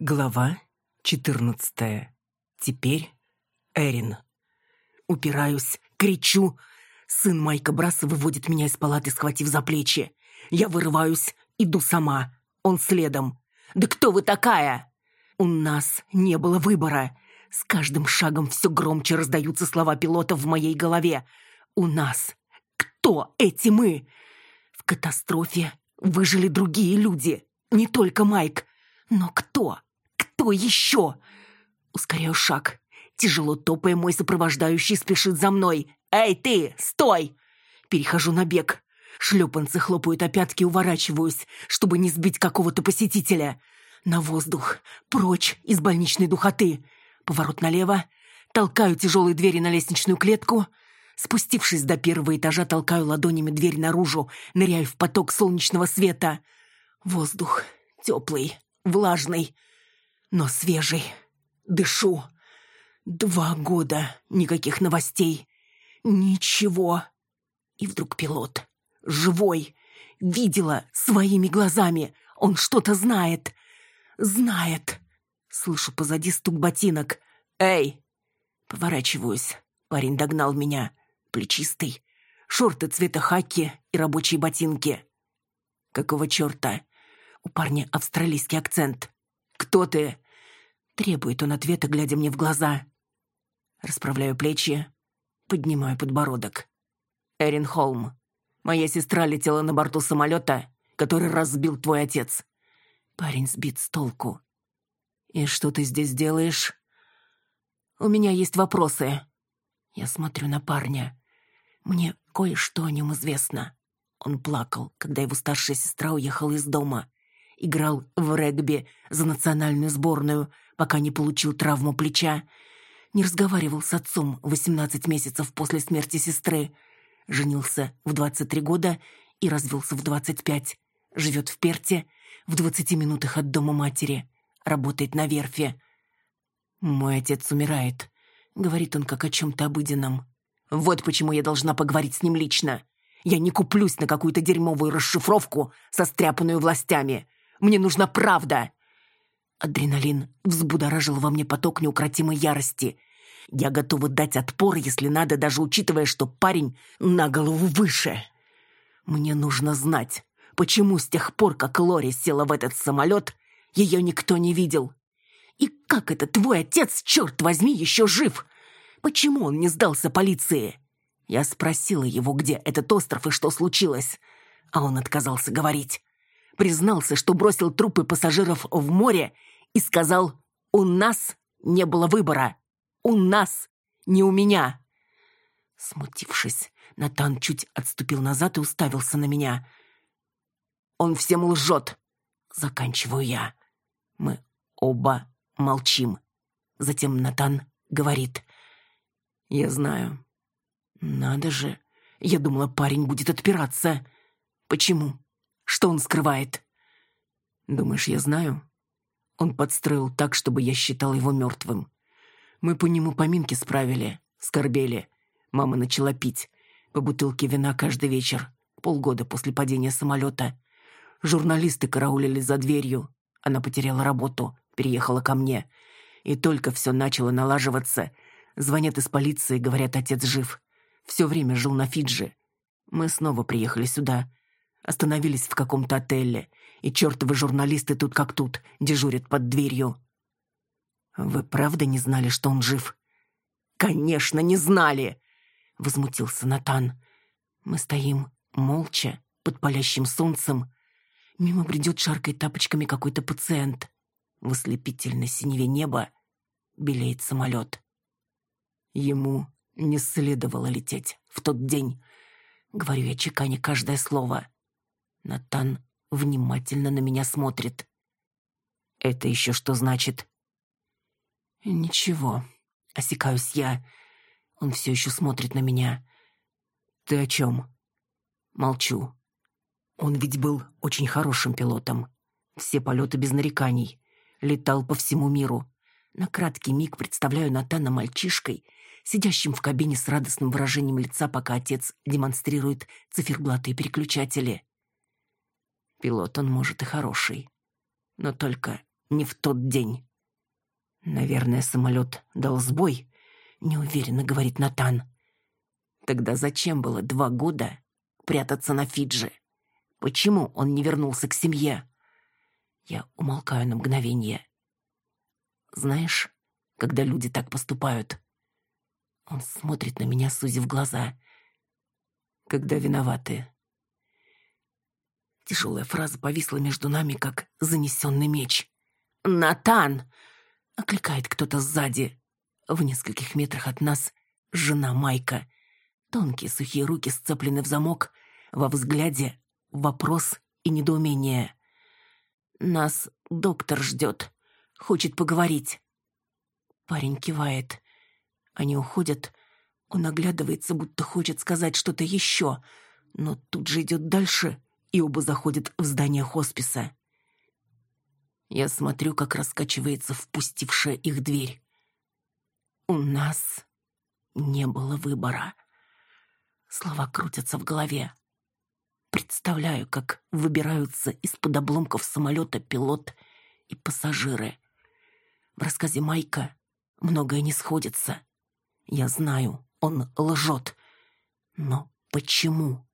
Глава четырнадцатая. Теперь Эрин. Упираюсь, кричу. Сын Майка Браса выводит меня из палаты, схватив за плечи. Я вырываюсь, иду сама. Он следом. «Да кто вы такая?» У нас не было выбора. С каждым шагом все громче раздаются слова пилота в моей голове. У нас. Кто эти мы? В катастрофе выжили другие люди. Не только Майк. Но кто? Кто еще? Ускоряю шаг. Тяжело топая, мой сопровождающий спешит за мной. «Эй, ты! Стой!» Перехожу на бег. Шлепанцы хлопают о пятки, уворачиваюсь, чтобы не сбить какого-то посетителя. На воздух, прочь из больничной духоты. Поворот налево. Толкаю тяжелые двери на лестничную клетку. Спустившись до первого этажа, толкаю ладонями дверь наружу, ныряю в поток солнечного света. Воздух теплый, влажный, но свежий. Дышу. Два года, никаких новостей. Ничего. И вдруг пилот. Живой. Видела своими глазами. Он что-то знает. Знает. Слышу позади стук ботинок. «Эй!» Поворачиваюсь. Парень догнал меня. Плечистый. Шорты цвета хаки и рабочие ботинки. Какого черта? У парня австралийский акцент. «Кто ты?» Требует он ответа, глядя мне в глаза. Расправляю плечи, поднимаю подбородок. Эрин Холм. Моя сестра летела на борту самолета, который разбил твой отец. Парень сбит с толку. «И что ты здесь делаешь?» «У меня есть вопросы». Я смотрю на парня. Мне кое-что о нем известно. Он плакал, когда его старшая сестра уехала из дома. Играл в регби за национальную сборную, пока не получил травму плеча. Не разговаривал с отцом 18 месяцев после смерти сестры. Женился в 23 года и развелся в 25. Живет в Перте, в 20 минутах от дома матери. Работает на верфи. «Мой отец умирает», — говорит он как о чем-то обыденном. «Вот почему я должна поговорить с ним лично. Я не куплюсь на какую-то дерьмовую расшифровку, состряпанную властями. Мне нужна правда!» Адреналин взбудоражил во мне поток неукротимой ярости. Я готова дать отпор, если надо, даже учитывая, что парень на голову выше. Мне нужно знать, почему с тех пор, как Лори села в этот самолет, ее никто не видел. И как это твой отец, черт возьми, еще жив? Почему он не сдался полиции? Я спросила его, где этот остров и что случилось, а он отказался говорить. Признался, что бросил трупы пассажиров в море и сказал «У нас не было выбора. У нас, не у меня». Смутившись, Натан чуть отступил назад и уставился на меня. «Он всем лжет!» Заканчиваю я. Мы оба молчим. Затем Натан говорит. «Я знаю». «Надо же. Я думала, парень будет отпираться. Почему? Что он скрывает?» «Думаешь, я знаю?» Он подстроил так, чтобы я считал его мертвым. Мы по нему поминки справили, скорбели. Мама начала пить. По бутылке вина каждый вечер. Полгода после падения самолета. Журналисты караулили за дверью. Она потеряла работу, переехала ко мне. И только все начало налаживаться. Звонят из полиции, говорят, отец жив. Все время жил на Фиджи. Мы снова приехали сюда. Остановились в каком-то отеле и чертовы журналисты тут как тут, дежурят под дверью. Вы правда не знали, что он жив? Конечно, не знали, возмутился Натан. Мы стоим молча под палящим солнцем. Мимо бредет шаркой тапочками какой-то пациент. В ослепительной синеве неба белеет самолет. Ему не следовало лететь в тот день. Говорю я чеканя каждое слово. Натан внимательно на меня смотрит. «Это еще что значит?» «Ничего», — осекаюсь я. Он все еще смотрит на меня. «Ты о чем?» Молчу. Он ведь был очень хорошим пилотом. Все полеты без нареканий. Летал по всему миру. На краткий миг представляю Натана мальчишкой, сидящим в кабине с радостным выражением лица, пока отец демонстрирует циферблаты и переключатели. Пилот он, может, и хороший, но только не в тот день. Наверное, самолет дал сбой, неуверенно говорит Натан. Тогда зачем было два года прятаться на Фиджи? Почему он не вернулся к семье? Я умолкаю на мгновение. Знаешь, когда люди так поступают, он смотрит на меня, сузив глаза. Когда виноваты. Тяжелая фраза повисла между нами, как занесенный меч. «Натан!» — окликает кто-то сзади. В нескольких метрах от нас жена Майка. Тонкие сухие руки сцеплены в замок. Во взгляде вопрос и недоумение. «Нас доктор ждет. Хочет поговорить». Парень кивает. Они уходят. Он оглядывается, будто хочет сказать что-то еще, но тут же идет дальше, и оба заходят в здание хосписа. Я смотрю, как раскачивается впустившая их дверь. У нас не было выбора. Слова крутятся в голове. Представляю, как выбираются из-под обломков самолета пилот и пассажиры. В рассказе Майка многое не сходится. Я знаю, он лжет. Но почему?